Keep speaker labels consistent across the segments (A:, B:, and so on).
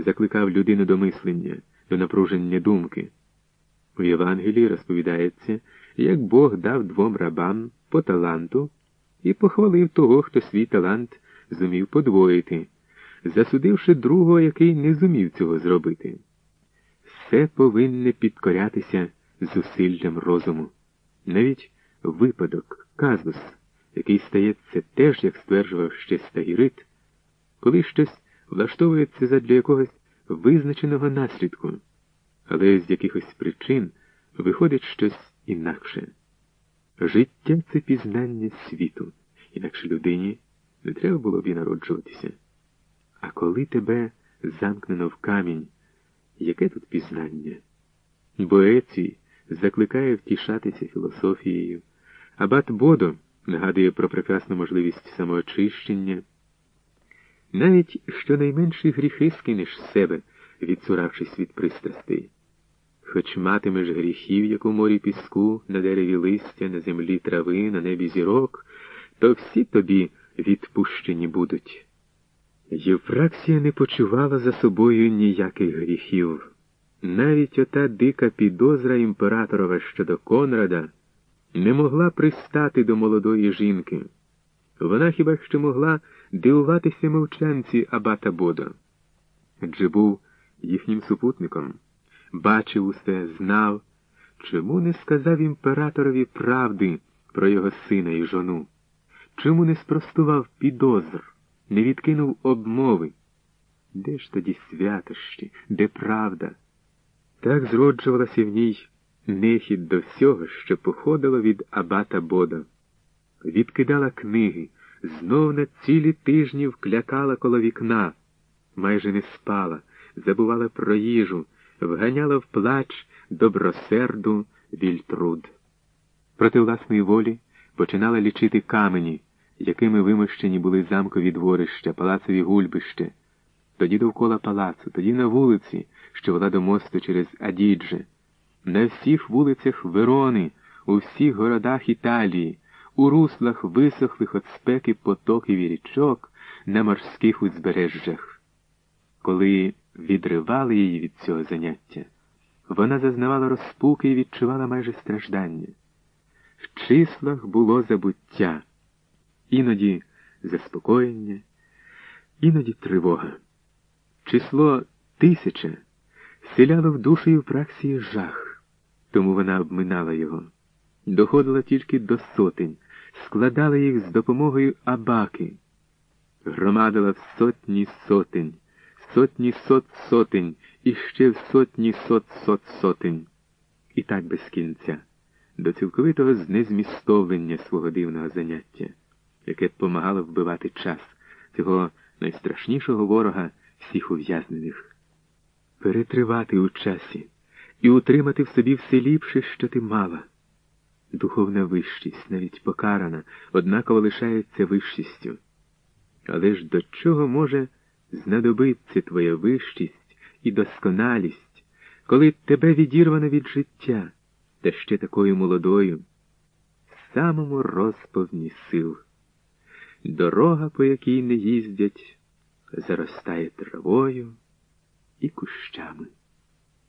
A: закликав людину до мислення, до напруження думки. У Євангелії розповідається, як Бог дав двом рабам по таланту і похвалив того, хто свій талант зумів подвоїти, засудивши другого, який не зумів цього зробити. Все повинне підкорятися зусиллям розуму. Навіть випадок, казус, який стається теж, як стверджував ще Стагірит, коли щось влаштовується задля якогось визначеного наслідку, але з якихось причин виходить щось інакше. Життя це пізнання світу, інакше людині не треба було б і народжуватися. А коли тебе замкнено в камінь, яке тут пізнання? Боецій закликає втішатися філософією, Абат Бодо нагадує про прекрасну можливість самоочищення. Навіть щонайменші гріхи скинеш з себе, відсуравшись від пристрастей. Хоч матимеш гріхів, як у морі піску, на дереві листя, на землі трави, на небі зірок, то всі тобі відпущені будуть. Євфраксія не почувала за собою ніяких гріхів. Навіть ота дика підозра імператорова щодо Конрада не могла пристати до молодої жінки. Вона хіба що могла дивуватися мовчанці Абата Бода, адже був їхнім супутником, бачив усе, знав, чому не сказав імператорові правди про його сина і жону, чому не спростував підозр, не відкинув обмови. Де ж тоді святощі, де правда? Так зроджувалася в ній нехід до всього, що походило від Абата Бода. Відкидала книги, знов на цілі тижні вклякала коло вікна, майже не спала, забувала про їжу, вганяла в плач добросерду вільтруд. Проти власної волі починала лічити камені, якими вимощені були замкові дворища, палацові гульбище, тоді довкола палацу, тоді на вулиці, що вела до мосту через Адідже, на всіх вулицях Верони, у всіх городах Італії, у руслах висохлих від спеки потоків і річок на морських узбережжях. Коли відривали її від цього заняття, вона зазнавала розпуки і відчувала майже страждання. В числах було забуття, іноді заспокоєння, іноді тривога. Число тисяча селяло в душі і в праксії жах, тому вона обминала його. Доходила тільки до сотень, складала їх з допомогою абаки, громадила в сотні сотень, сотні сот сотень і ще в сотні сот сот сотень. І так без кінця, до цілковитого знезмістовлення свого дивного заняття, яке помагало вбивати час цього найстрашнішого ворога всіх ув'язнених, перетривати у часі і утримати в собі все ліпше, що ти мала. Духовна вищість, навіть покарана, однаково лишається вищістю. Але ж до чого може знадобитися твоя вищість і досконалість, коли тебе відірвано від життя, та ще такою молодою, в самому розповні сил? Дорога, по якій не їздять, заростає травою і кущами.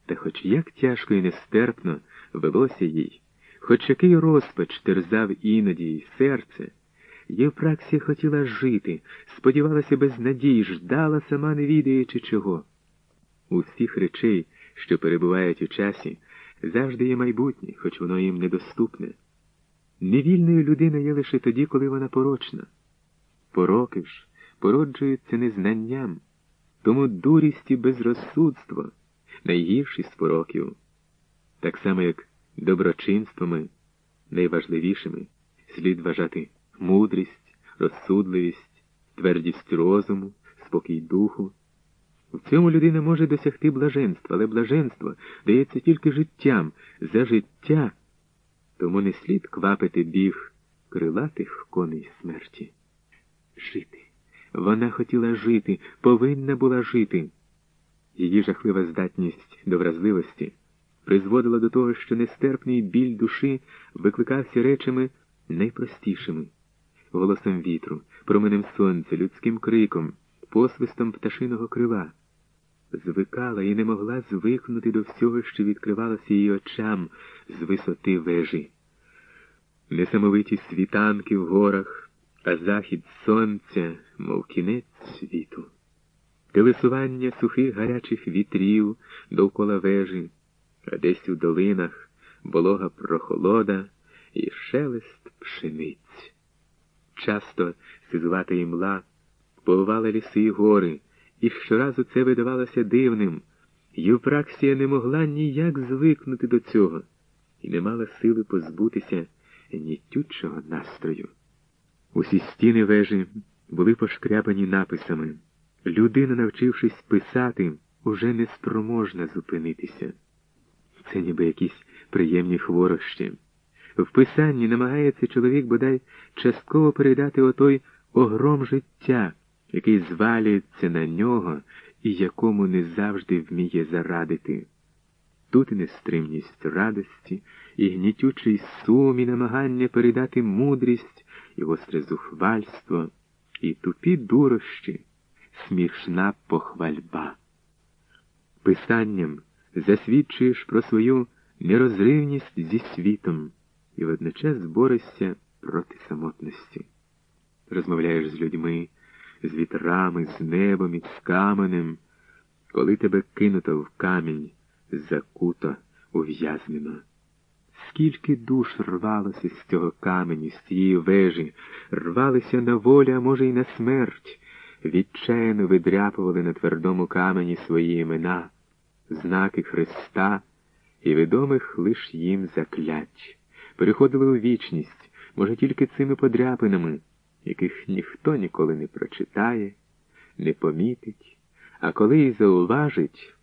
A: Та хоч як тяжко і нестерпно велося їй, хоч який розпач терзав іноді їй серце, Євпраксія хотіла жити, сподівалася без надій, ждала, сама не відаючи чого. У всіх речей, що перебувають у часі, завжди є майбутнє, хоч воно їм недоступне. Невільною людина є лише тоді, коли вона порочна. Пороки ж породжуються незнанням, тому дурість і безрозсудство найгірші з пороків, так само, як доброчинствами найважливішими слід вважати мудрість, розсудливість, твердість розуму, спокій духу. В цьому людина може досягти блаженства, але блаженство дається тільки життям за життя, тому не слід квапити біг крилатих коней смерті. Жити. Вона хотіла жити, повинна була жити. Її жахлива здатність до вразливості призводила до того, що нестерпний біль душі викликався речами найпростішими голосом вітру, променем сонця, людським криком, посвистом пташиного крила. звикала і не могла звикнути до всього, що відкривалося її очам з висоти вежі. Несамовиті світанки в горах, а захід сонця, мов кінець світу, Телесування сухих гарячих вітрів довкола вежі, а десь у долинах волога прохолода і шелест пшениць. Часто сизувата імла повивала ліси й гори, і щоразу це видавалося дивним. Євпраксія не могла ніяк звикнути до цього і не мала сили позбутися нітючого настрою. Усі стіни вежі були пошкрябані написами. Людина, навчившись писати, уже не спроможна зупинитися. Це ніби якісь приємні хворощі. В писанні намагається чоловік бодай частково передати отой огром життя, який звалюється на нього і якому не завжди вміє зарадити. Тут і нестримність радості, і гнітючий сум, і намагання передати мудрість, і гостре зухвальство, і тупі дурощі, смішна похвальба. Писанням засвідчуєш про свою нерозривність зі світом і водночас борешся проти самотності. Розмовляєш з людьми, з вітрами, з небом і з каменем, коли тебе кинуто в камінь, закуто, ув'язнено. Скільки душ рвалося з цього каменю, з цієї вежі, рвалися на волю, а може, й на смерть, відчайно видряпували на твердому камені свої імена, знаки Христа і відомих лиш їм заклять, переходили у вічність, може, тільки цими подряпинами, яких ніхто ніколи не прочитає, не помітить, а коли й зауважить,